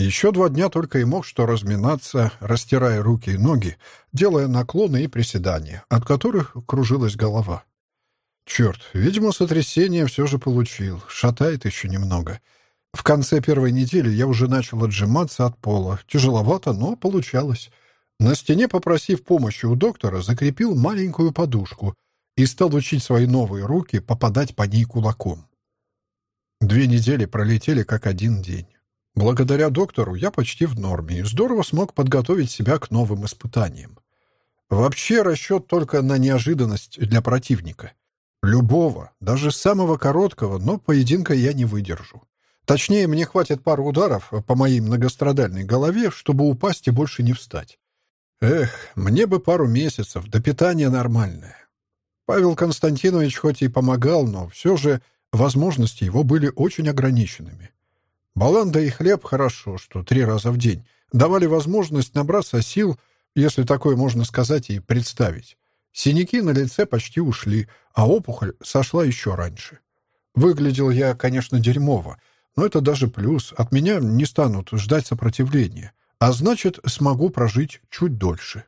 Еще два дня только и мог что разминаться, растирая руки и ноги, делая наклоны и приседания, от которых кружилась голова. Черт, видимо, сотрясение все же получил, шатает еще немного. В конце первой недели я уже начал отжиматься от пола. Тяжеловато, но получалось. На стене, попросив помощи у доктора, закрепил маленькую подушку и стал учить свои новые руки попадать по ней кулаком. Две недели пролетели как один день. Благодаря доктору я почти в норме и здорово смог подготовить себя к новым испытаниям. Вообще расчет только на неожиданность для противника. Любого, даже самого короткого, но поединка я не выдержу. Точнее, мне хватит пару ударов по моей многострадальной голове, чтобы упасть и больше не встать. Эх, мне бы пару месяцев, до питания нормальное. Павел Константинович хоть и помогал, но все же возможности его были очень ограниченными. Баланда и хлеб хорошо, что три раза в день, давали возможность набраться сил, если такое можно сказать и представить. Синяки на лице почти ушли, а опухоль сошла еще раньше. Выглядел я, конечно, дерьмово, но это даже плюс. От меня не станут ждать сопротивления, а значит, смогу прожить чуть дольше.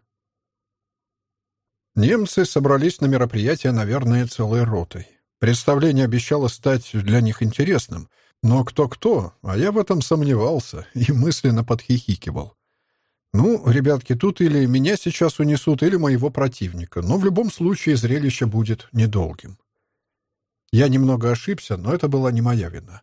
Немцы собрались на мероприятие, наверное, целой ротой. Представление обещало стать для них интересным, но кто-кто, а я в этом сомневался и мысленно подхихикивал. Ну, ребятки, тут или меня сейчас унесут, или моего противника, но в любом случае зрелище будет недолгим. Я немного ошибся, но это была не моя вина.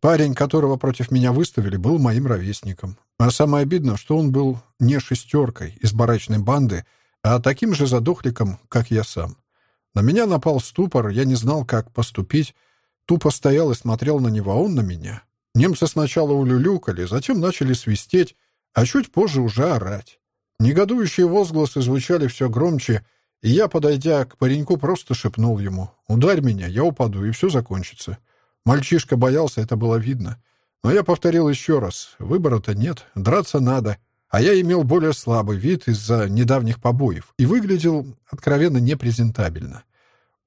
Парень, которого против меня выставили, был моим ровесником. А самое обидное, что он был не шестеркой из барачной банды, а таким же задохликом, как я сам. На меня напал ступор, я не знал, как поступить. Тупо стоял и смотрел на него, а он на меня. Немцы сначала улюлюкали, затем начали свистеть, а чуть позже уже орать. Негодующие возгласы звучали все громче, и я, подойдя к пареньку, просто шепнул ему «Ударь меня, я упаду, и все закончится». Мальчишка боялся, это было видно. Но я повторил еще раз «Выбора-то нет, драться надо». А я имел более слабый вид из-за недавних побоев и выглядел откровенно непрезентабельно.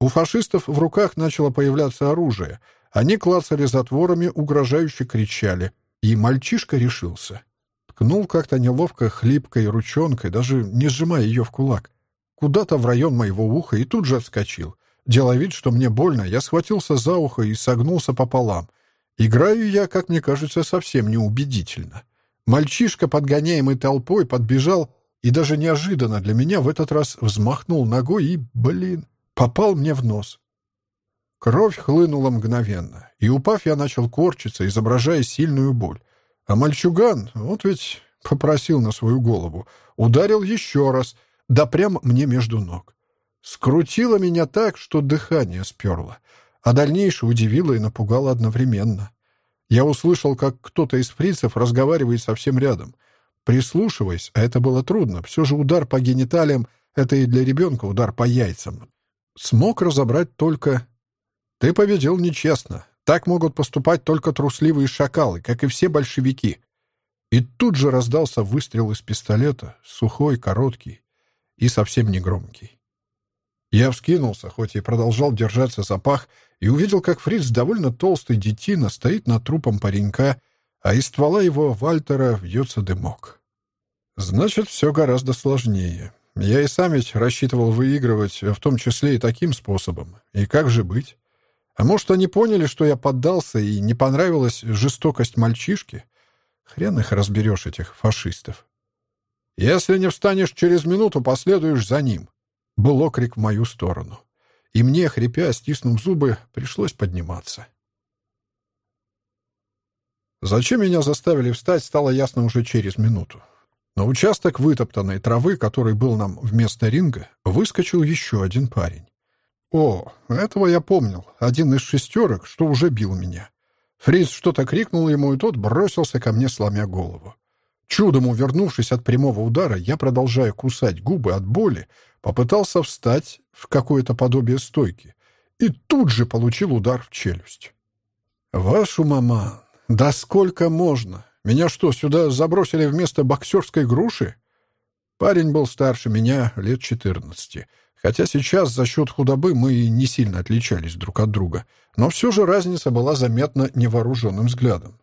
У фашистов в руках начало появляться оружие. Они клацали затворами, угрожающе кричали. И мальчишка решился. Ткнул как-то неловко хлипкой ручонкой, даже не сжимая ее в кулак. Куда-то в район моего уха и тут же отскочил. Делая вид, что мне больно, я схватился за ухо и согнулся пополам. Играю я, как мне кажется, совсем неубедительно. Мальчишка, подгоняемый толпой, подбежал и даже неожиданно для меня в этот раз взмахнул ногой и, блин, попал мне в нос. Кровь хлынула мгновенно, и, упав, я начал корчиться, изображая сильную боль. А мальчуган, вот ведь попросил на свою голову, ударил еще раз, да прям мне между ног. Скрутило меня так, что дыхание сперло, а дальнейшее удивило и напугало одновременно. Я услышал, как кто-то из фрицев разговаривает совсем рядом. Прислушиваясь, а это было трудно, все же удар по гениталиям — это и для ребенка удар по яйцам. Смог разобрать только... «Ты победил нечестно. Так могут поступать только трусливые шакалы, как и все большевики. И тут же раздался выстрел из пистолета, сухой, короткий и совсем не громкий. Я вскинулся, хоть и продолжал держаться за пах, и увидел, как Фриц, довольно толстый детина, стоит над трупом паренька, а из ствола его Вальтера вьется дымок. Значит, все гораздо сложнее. Я и сам ведь рассчитывал выигрывать, в том числе и таким способом. И как же быть? А может, они поняли, что я поддался и не понравилась жестокость мальчишки? Хрен их разберешь, этих фашистов. «Если не встанешь через минуту, последуешь за ним», — был окрик в мою сторону. И мне, хрипя, стиснув зубы, пришлось подниматься. Зачем меня заставили встать, стало ясно уже через минуту. На участок вытоптанной травы, который был нам вместо ринга, выскочил еще один парень. О, этого я помнил. Один из шестерок, что уже бил меня. Фриц что-то крикнул ему, и тот бросился ко мне, сломя голову. Чудом увернувшись от прямого удара, я, продолжая кусать губы от боли, попытался встать в какое-то подобие стойки и тут же получил удар в челюсть. «Вашу мама! Да сколько можно? Меня что, сюда забросили вместо боксерской груши?» Парень был старше меня лет четырнадцати — Хотя сейчас за счет худобы мы не сильно отличались друг от друга, но все же разница была заметна невооруженным взглядом.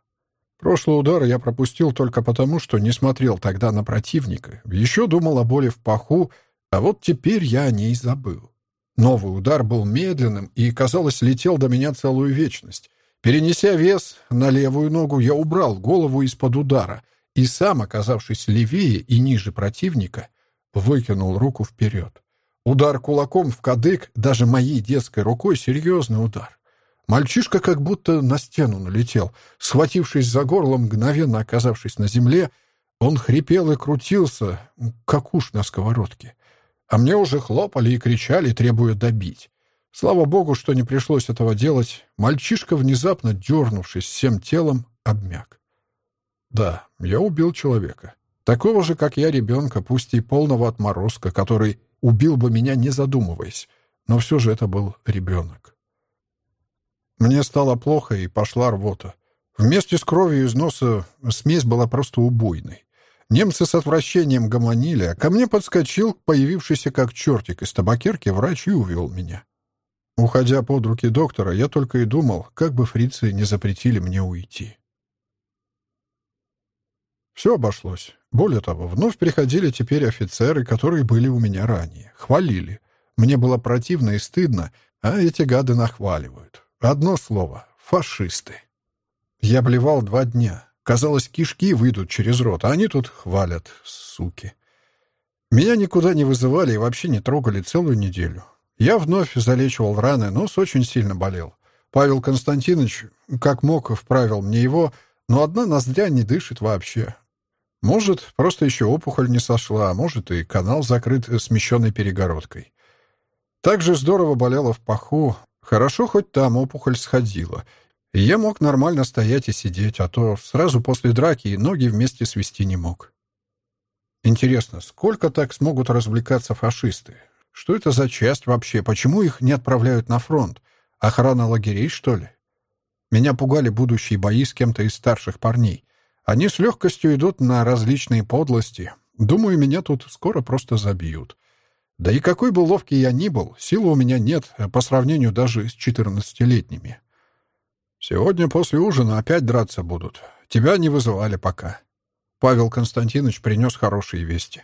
Прошлый удар я пропустил только потому, что не смотрел тогда на противника. Еще думал о боли в паху, а вот теперь я о ней забыл. Новый удар был медленным и, казалось, летел до меня целую вечность. Перенеся вес на левую ногу, я убрал голову из-под удара и сам, оказавшись левее и ниже противника, выкинул руку вперед. Удар кулаком в кадык, даже моей детской рукой, серьезный удар. Мальчишка как будто на стену налетел. Схватившись за горло, мгновенно оказавшись на земле, он хрипел и крутился, как уж на сковородке. А мне уже хлопали и кричали, требуя добить. Слава богу, что не пришлось этого делать. Мальчишка, внезапно дернувшись всем телом, обмяк. Да, я убил человека. Такого же, как я, ребенка, пусть и полного отморозка, который убил бы меня, не задумываясь. Но все же это был ребенок. Мне стало плохо, и пошла рвота. Вместе с кровью из носа смесь была просто убойной. Немцы с отвращением гомонили, а ко мне подскочил появившийся как чертик из табакерки врач и увел меня. Уходя под руки доктора, я только и думал, как бы фрицы не запретили мне уйти. Все обошлось. Более того, вновь приходили теперь офицеры, которые были у меня ранее. Хвалили. Мне было противно и стыдно, а эти гады нахваливают. Одно слово — фашисты. Я блевал два дня. Казалось, кишки выйдут через рот, а они тут хвалят, суки. Меня никуда не вызывали и вообще не трогали целую неделю. Я вновь залечивал раны, нос очень сильно болел. Павел Константинович, как мог, вправил мне его, но одна ноздря не дышит вообще. Может, просто еще опухоль не сошла, а может, и канал закрыт смещенной перегородкой. Также здорово болело в паху. Хорошо, хоть там опухоль сходила. И я мог нормально стоять и сидеть, а то сразу после драки и ноги вместе свести не мог. Интересно, сколько так смогут развлекаться фашисты? Что это за часть вообще? Почему их не отправляют на фронт? Охрана лагерей, что ли? Меня пугали будущие бои с кем-то из старших парней. Они с легкостью идут на различные подлости. Думаю, меня тут скоро просто забьют. Да и какой бы ловкий я ни был, силы у меня нет по сравнению даже с четырнадцатилетними. Сегодня после ужина опять драться будут. Тебя не вызывали пока. Павел Константинович принес хорошие вести.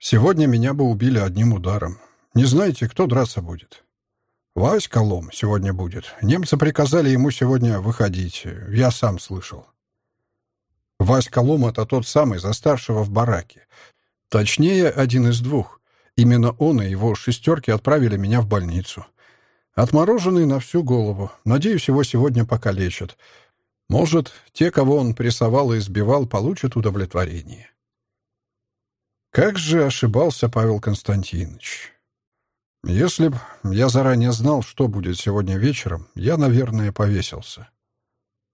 Сегодня меня бы убили одним ударом. Не знаете, кто драться будет? Вась Колом сегодня будет. Немцы приказали ему сегодня выходить. Я сам слышал. Вась Колом — это тот самый, заставшего в бараке. Точнее, один из двух. Именно он и его шестерки отправили меня в больницу. Отмороженный на всю голову. Надеюсь, его сегодня покалечат. Может, те, кого он прессовал и избивал, получат удовлетворение. Как же ошибался Павел Константинович. Если б я заранее знал, что будет сегодня вечером, я, наверное, повесился.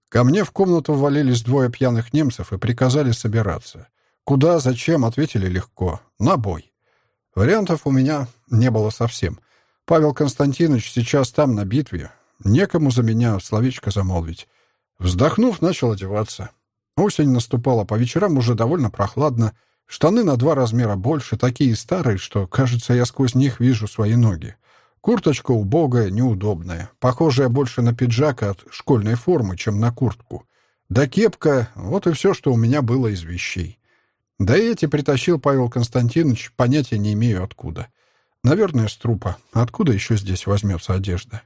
Ко мне в комнату ввалились двое пьяных немцев и приказали собираться. Куда, зачем, ответили легко. На бой. Вариантов у меня не было совсем. Павел Константинович сейчас там, на битве. Некому за меня словечко замолвить. Вздохнув, начал одеваться. Осень наступала, по вечерам уже довольно прохладно. Штаны на два размера больше, такие старые, что, кажется, я сквозь них вижу свои ноги. Курточка убогая, неудобная, похожая больше на пиджак от школьной формы, чем на куртку. Да кепка — вот и все, что у меня было из вещей. Да эти притащил Павел Константинович, понятия не имею откуда. Наверное, с трупа. Откуда еще здесь возьмется одежда?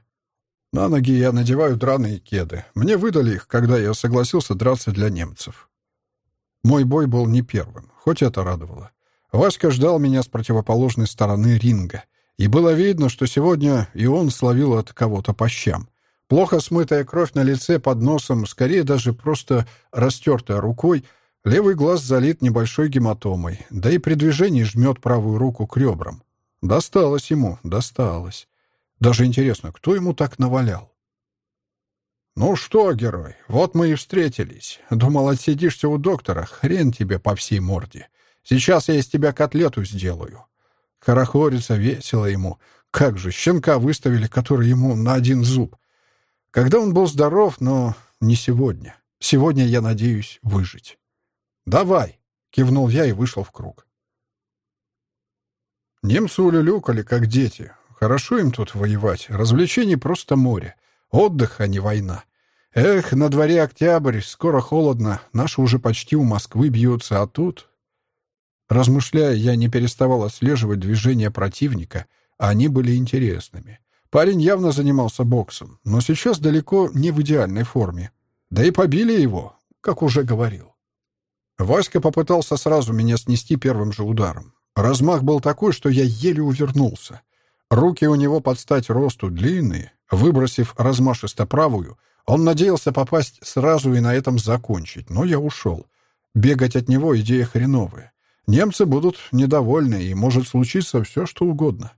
На ноги я надеваю драные кеды. Мне выдали их, когда я согласился драться для немцев. Мой бой был не первым, хоть это радовало. Васька ждал меня с противоположной стороны ринга. И было видно, что сегодня и он словил от кого-то по щам. Плохо смытая кровь на лице под носом, скорее даже просто растертая рукой, левый глаз залит небольшой гематомой, да и при движении жмет правую руку к ребрам. Досталось ему, досталось. Даже интересно, кто ему так навалял? «Ну что, герой, вот мы и встретились. Думал, отсидишься у доктора, хрен тебе по всей морде. Сейчас я из тебя котлету сделаю. Хорохорится весело ему. Как же, щенка выставили, который ему на один зуб. Когда он был здоров, но не сегодня. Сегодня я надеюсь выжить. «Давай!» — кивнул я и вышел в круг. Немцы улюлюкали, как дети. Хорошо им тут воевать. Развлечений просто море. Отдых, а не война. Эх, на дворе октябрь, скоро холодно, наши уже почти у Москвы бьются, а тут... Размышляя, я не переставал отслеживать движения противника, а они были интересными. Парень явно занимался боксом, но сейчас далеко не в идеальной форме. Да и побили его, как уже говорил. Васька попытался сразу меня снести первым же ударом. Размах был такой, что я еле увернулся. Руки у него под стать росту длинные. Выбросив размашисто правую, он надеялся попасть сразу и на этом закончить, но я ушел. Бегать от него идея хреновая. Немцы будут недовольны, и может случиться все, что угодно.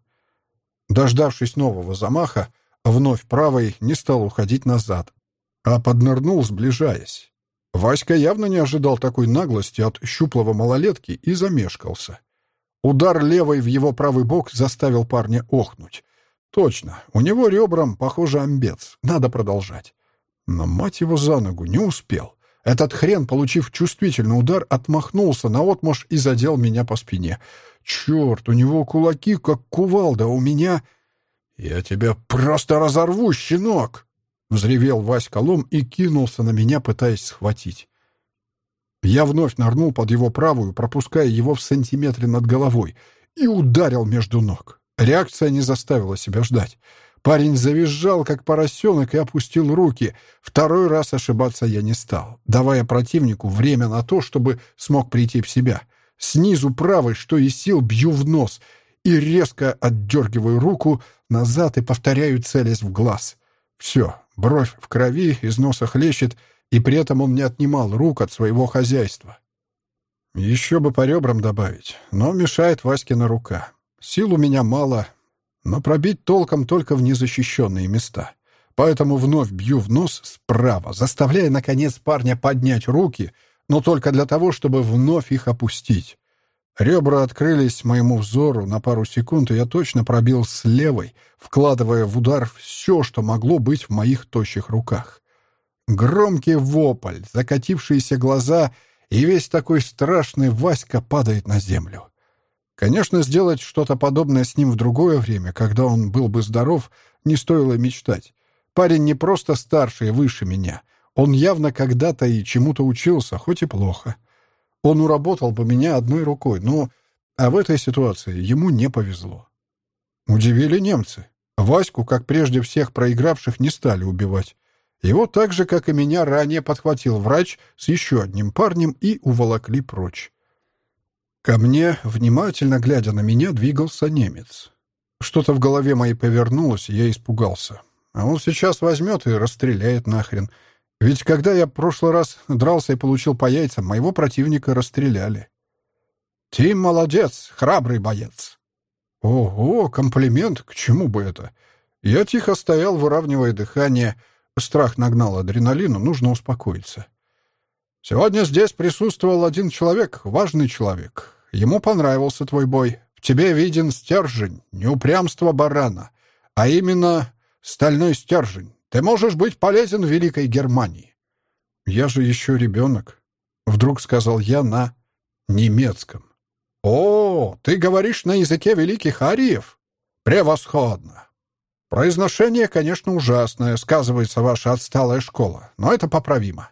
Дождавшись нового замаха, вновь правой не стал уходить назад, а поднырнул, сближаясь. Васька явно не ожидал такой наглости от щуплого малолетки и замешкался. Удар левой в его правый бок заставил парня охнуть. Точно, у него ребрам, похоже, амбец. Надо продолжать. Но, мать его, за ногу, не успел. Этот хрен, получив чувствительный удар, отмахнулся наотмашь и задел меня по спине. Черт, у него кулаки, как кувалда, у меня... «Я тебя просто разорву, щенок!» Взревел Васька лом и кинулся на меня, пытаясь схватить. Я вновь нырнул под его правую, пропуская его в сантиметре над головой, и ударил между ног. Реакция не заставила себя ждать. Парень завизжал, как поросенок, и опустил руки. Второй раз ошибаться я не стал, давая противнику время на то, чтобы смог прийти в себя. Снизу правой, что из сил, бью в нос и резко отдергиваю руку назад и повторяю, целясь в глаз. Все, бровь в крови, из носа хлещет, и при этом он не отнимал рук от своего хозяйства. Еще бы по ребрам добавить, но мешает Васькина рука. Сил у меня мало, но пробить толком только в незащищенные места. Поэтому вновь бью в нос справа, заставляя, наконец, парня поднять руки, но только для того, чтобы вновь их опустить. Ребра открылись моему взору на пару секунд, и я точно пробил с левой, вкладывая в удар все, что могло быть в моих тощих руках. Громкий вопль, закатившиеся глаза, и весь такой страшный Васька падает на землю. Конечно, сделать что-то подобное с ним в другое время, когда он был бы здоров, не стоило мечтать. Парень не просто старше и выше меня. Он явно когда-то и чему-то учился, хоть и плохо. Он уработал бы меня одной рукой, но... А в этой ситуации ему не повезло. Удивили немцы. Ваську, как прежде всех проигравших, не стали убивать. Его так же, как и меня, ранее подхватил врач с еще одним парнем и уволокли прочь. Ко мне, внимательно глядя на меня, двигался немец. Что-то в голове моей повернулось, и я испугался. А он сейчас возьмет и расстреляет нахрен. Ведь когда я в прошлый раз дрался и получил по яйцам, моего противника расстреляли. «Ты молодец, храбрый боец!» «Ого, комплимент, к чему бы это?» Я тихо стоял, выравнивая дыхание. Страх нагнал адреналину, нужно успокоиться. Сегодня здесь присутствовал один человек, важный человек. Ему понравился твой бой. В тебе виден стержень, не упрямство барана, а именно стальной стержень. Ты можешь быть полезен Великой Германии. Я же еще ребенок, вдруг сказал я на немецком. О, ты говоришь на языке великих ариев? Превосходно. Произношение, конечно, ужасное, сказывается ваша отсталая школа, но это поправимо.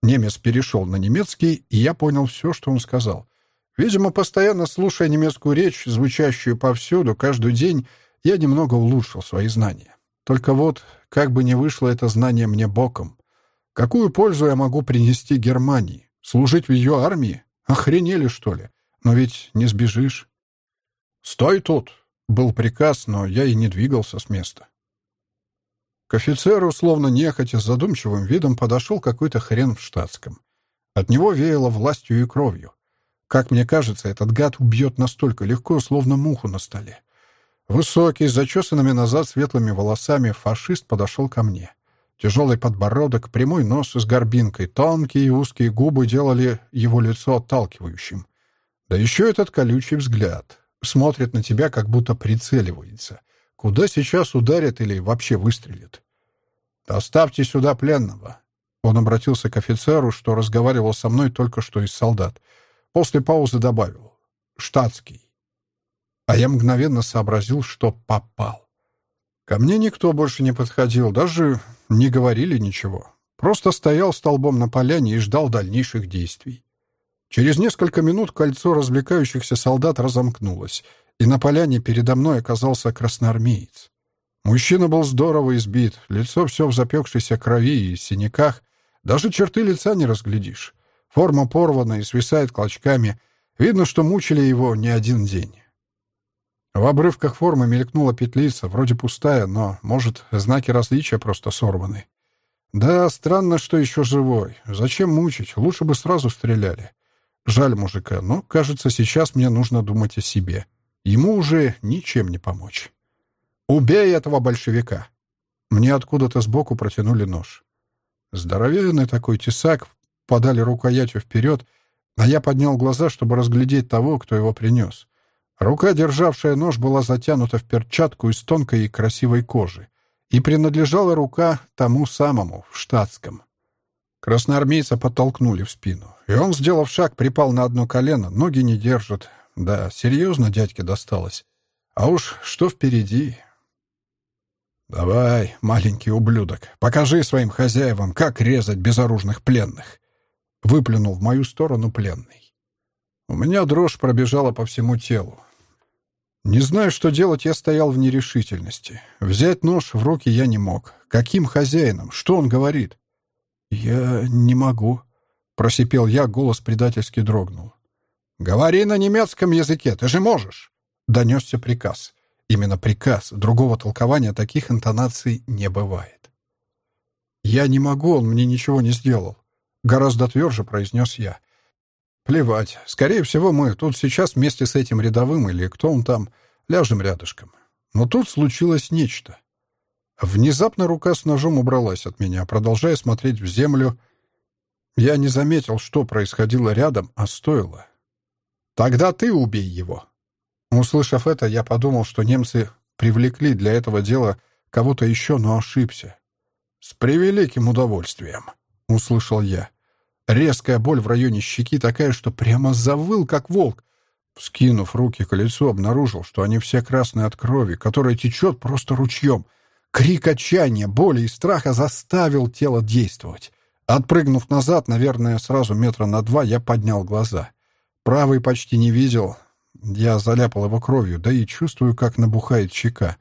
Немец перешел на немецкий, и я понял все, что он сказал. Видимо, постоянно слушая немецкую речь, звучащую повсюду, каждый день, я немного улучшил свои знания. Только вот, как бы ни вышло это знание мне боком, какую пользу я могу принести Германии? Служить в ее армии? Охренели, что ли? Но ведь не сбежишь. «Стой тут!» — был приказ, но я и не двигался с места. К офицеру, словно нехотя, с задумчивым видом подошел какой-то хрен в штатском. От него веяло властью и кровью. Как мне кажется, этот гад убьет настолько легко, словно муху на столе. Высокий, с зачесанными назад светлыми волосами, фашист подошел ко мне. Тяжелый подбородок, прямой нос с горбинкой, тонкие и узкие губы делали его лицо отталкивающим. Да еще этот колючий взгляд. Смотрит на тебя, как будто прицеливается. Куда сейчас ударит или вообще выстрелит? «Доставьте сюда пленного». Он обратился к офицеру, что разговаривал со мной только что из солдат. После паузы добавил. «Штатский». А я мгновенно сообразил, что попал. Ко мне никто больше не подходил, даже не говорили ничего. Просто стоял столбом на поляне и ждал дальнейших действий. Через несколько минут кольцо развлекающихся солдат разомкнулось, и на поляне передо мной оказался красноармеец. Мужчина был здорово избит, лицо все в запекшейся крови и синяках, даже черты лица не разглядишь. Форма порвана и свисает клочками. Видно, что мучили его не один день. В обрывках формы мелькнула петлица, вроде пустая, но, может, знаки различия просто сорваны. Да, странно, что еще живой. Зачем мучить? Лучше бы сразу стреляли. Жаль мужика, но, кажется, сейчас мне нужно думать о себе. Ему уже ничем не помочь. «Убей этого большевика!» Мне откуда-то сбоку протянули нож. Здоровенный такой тесак, подали рукоятью вперед, а я поднял глаза, чтобы разглядеть того, кто его принес. Рука, державшая нож, была затянута в перчатку из тонкой и красивой кожи, и принадлежала рука тому самому, в штатском. Красноармейца подтолкнули в спину, и он, сделав шаг, припал на одно колено, ноги не держат. Да, серьезно дядьке досталось. А уж что впереди? «Давай, маленький ублюдок, покажи своим хозяевам, как резать безоружных пленных!» Выплюнул в мою сторону пленный. У меня дрожь пробежала по всему телу. Не знаю, что делать, я стоял в нерешительности. Взять нож в руки я не мог. Каким хозяином? Что он говорит? «Я не могу», — просипел я, голос предательски дрогнул. «Говори на немецком языке, ты же можешь!» — донесся приказ. Именно приказ, другого толкования таких интонаций не бывает. «Я не могу, он мне ничего не сделал», — гораздо тверже произнес я. Плевать. Скорее всего, мы тут сейчас вместе с этим рядовым или кто он там, ляжем рядышком. Но тут случилось нечто. Внезапно рука с ножом убралась от меня, продолжая смотреть в землю. Я не заметил, что происходило рядом, а стоило. «Тогда ты убей его!» Услышав это, я подумал, что немцы привлекли для этого дела кого-то еще, но ошибся. «С превеликим удовольствием!» — услышал я. Резкая боль в районе щеки такая, что прямо завыл, как волк. Скинув руки к лицу, обнаружил, что они все красные от крови, которая течет просто ручьем. Крик отчаяния, боли и страха заставил тело действовать. Отпрыгнув назад, наверное, сразу метра на два, я поднял глаза. Правый почти не видел. Я заляпал его кровью, да и чувствую, как набухает щека.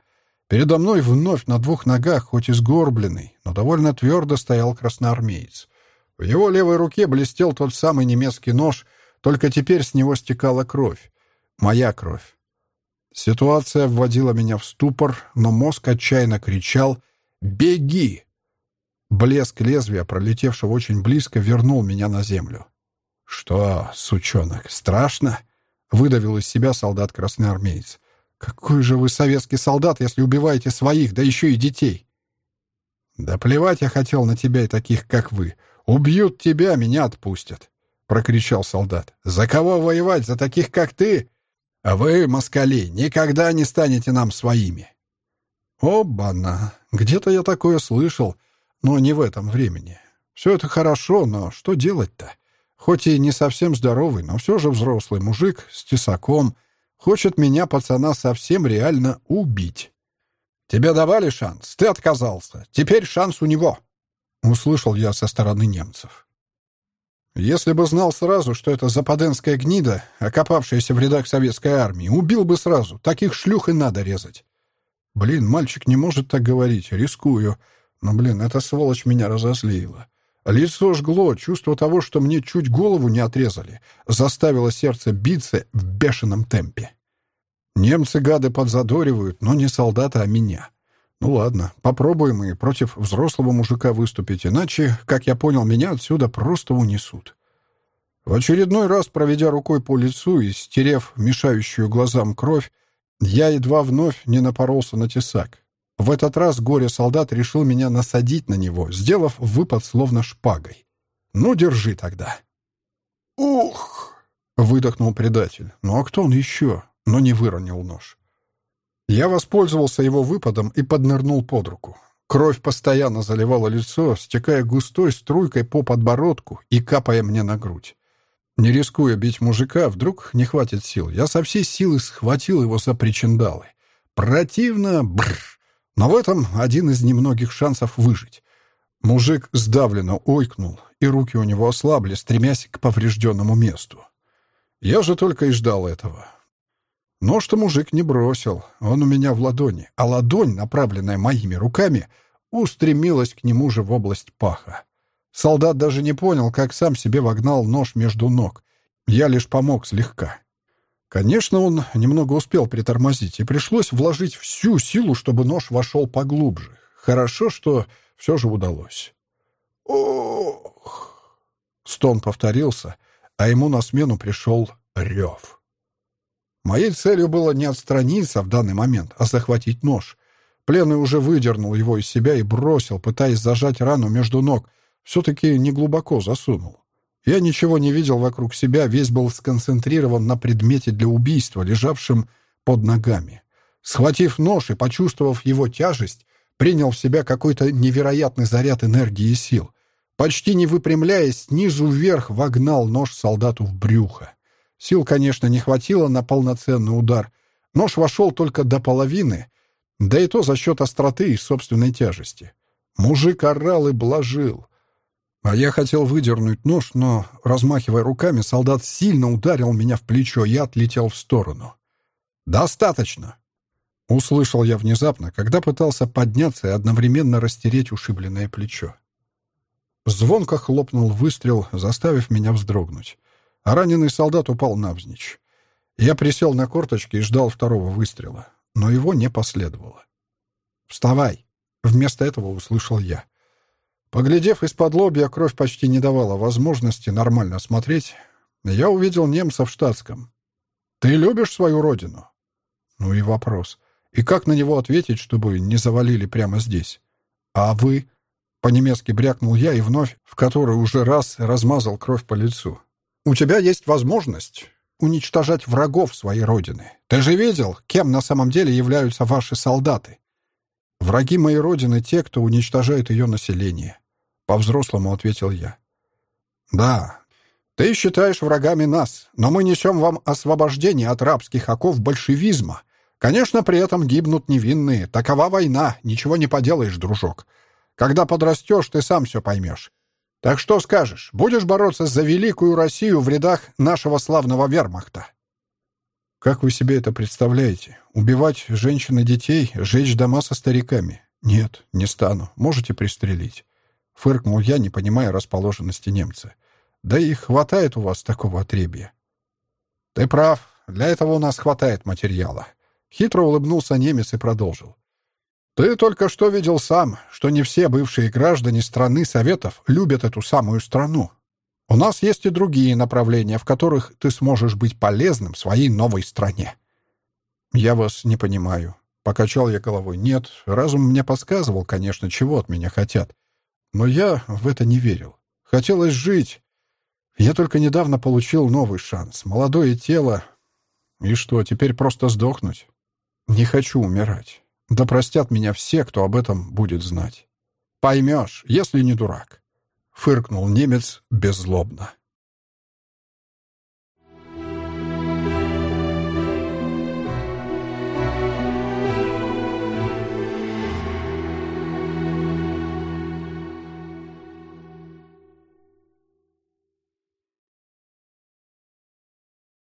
Передо мной вновь на двух ногах, хоть и сгорбленный, но довольно твердо стоял красноармеец. В его левой руке блестел тот самый немецкий нож, только теперь с него стекала кровь. Моя кровь. Ситуация вводила меня в ступор, но мозг отчаянно кричал «Беги!». Блеск лезвия, пролетевшего очень близко, вернул меня на землю. «Что, сучонок, страшно?» — выдавил из себя солдат-красноармеец. «Какой же вы советский солдат, если убиваете своих, да еще и детей!» «Да плевать я хотел на тебя и таких, как вы. «Убьют тебя, меня отпустят!» — прокричал солдат. «За кого воевать? За таких, как ты? А вы, москали, никогда не станете нам своими!» «Оба-на! Где-то я такое слышал, но не в этом времени. Все это хорошо, но что делать-то? Хоть и не совсем здоровый, но все же взрослый мужик с тесаком хочет меня, пацана, совсем реально убить. Тебе давали шанс, ты отказался. Теперь шанс у него!» — услышал я со стороны немцев. Если бы знал сразу, что это западенская гнида, окопавшаяся в рядах советской армии, убил бы сразу. Таких шлюх и надо резать. Блин, мальчик не может так говорить, рискую. Но, блин, эта сволочь меня разозлила. Лицо жгло, чувство того, что мне чуть голову не отрезали, заставило сердце биться в бешеном темпе. Немцы-гады подзадоривают, но не солдаты, а меня. Ну ладно, попробуем и против взрослого мужика выступить, иначе, как я понял, меня отсюда просто унесут. В очередной раз, проведя рукой по лицу и стерев мешающую глазам кровь, я едва вновь не напоролся на тесак. В этот раз горе-солдат решил меня насадить на него, сделав выпад словно шпагой. «Ну, держи тогда». «Ух!» — выдохнул предатель. «Ну а кто он еще?» Но не выронил нож. Я воспользовался его выпадом и поднырнул под руку. Кровь постоянно заливала лицо, стекая густой струйкой по подбородку и капая мне на грудь. Не рискуя бить мужика, вдруг не хватит сил. Я со всей силы схватил его за причиндалы. Противно, бррр. Но в этом один из немногих шансов выжить. Мужик сдавленно ойкнул, и руки у него ослабли, стремясь к поврежденному месту. Я же только и ждал этого. Нож-то мужик не бросил, он у меня в ладони, а ладонь, направленная моими руками, устремилась к нему же в область паха. Солдат даже не понял, как сам себе вогнал нож между ног. Я лишь помог слегка. Конечно, он немного успел притормозить, и пришлось вложить всю силу, чтобы нож вошел поглубже. Хорошо, что все же удалось. «Ох!» Стон повторился, а ему на смену пришел рев. Моей целью было не отстраниться в данный момент, а захватить нож. Пленный уже выдернул его из себя и бросил, пытаясь зажать рану между ног. Все-таки неглубоко засунул. Я ничего не видел вокруг себя, весь был сконцентрирован на предмете для убийства, лежавшем под ногами. Схватив нож и почувствовав его тяжесть, принял в себя какой-то невероятный заряд энергии и сил. Почти не выпрямляясь, снизу вверх вогнал нож солдату в брюхо. Сил, конечно, не хватило на полноценный удар. Нож вошел только до половины, да и то за счет остроты и собственной тяжести. Мужик орал и блажил. А я хотел выдернуть нож, но, размахивая руками, солдат сильно ударил меня в плечо, и отлетел в сторону. «Достаточно!» Услышал я внезапно, когда пытался подняться и одновременно растереть ушибленное плечо. Звонко хлопнул выстрел, заставив меня вздрогнуть. А раненый солдат упал навзничь. Я присел на корточки и ждал второго выстрела, но его не последовало. «Вставай!» — вместо этого услышал я. Поглядев из-под лобья, кровь почти не давала возможности нормально смотреть. Я увидел немца в штатском. «Ты любишь свою родину?» Ну и вопрос. И как на него ответить, чтобы не завалили прямо здесь? «А вы?» По-немецки брякнул я и вновь, в который уже раз размазал кровь по лицу. «У тебя есть возможность уничтожать врагов своей родины. Ты же видел, кем на самом деле являются ваши солдаты? Враги моей родины — те, кто уничтожает ее население. По-взрослому ответил я. Да, ты считаешь врагами нас, но мы несем вам освобождение от рабских оков большевизма. Конечно, при этом гибнут невинные. Такова война, ничего не поделаешь, дружок. Когда подрастешь, ты сам все поймешь. Так что скажешь, будешь бороться за великую Россию в рядах нашего славного вермахта? Как вы себе это представляете? Убивать женщин и детей, жечь дома со стариками? Нет, не стану. Можете пристрелить. Фыркнул я, не понимая расположенности немца. Да и хватает у вас такого отребья. Ты прав. Для этого у нас хватает материала. Хитро улыбнулся немец и продолжил. Ты только что видел сам, что не все бывшие граждане страны Советов любят эту самую страну. У нас есть и другие направления, в которых ты сможешь быть полезным своей новой стране. Я вас не понимаю. Покачал я головой. Нет, разум мне подсказывал, конечно, чего от меня хотят. Но я в это не верил. Хотелось жить. Я только недавно получил новый шанс. Молодое тело. И что, теперь просто сдохнуть? Не хочу умирать. Да простят меня все, кто об этом будет знать. Поймешь, если не дурак. Фыркнул немец беззлобно.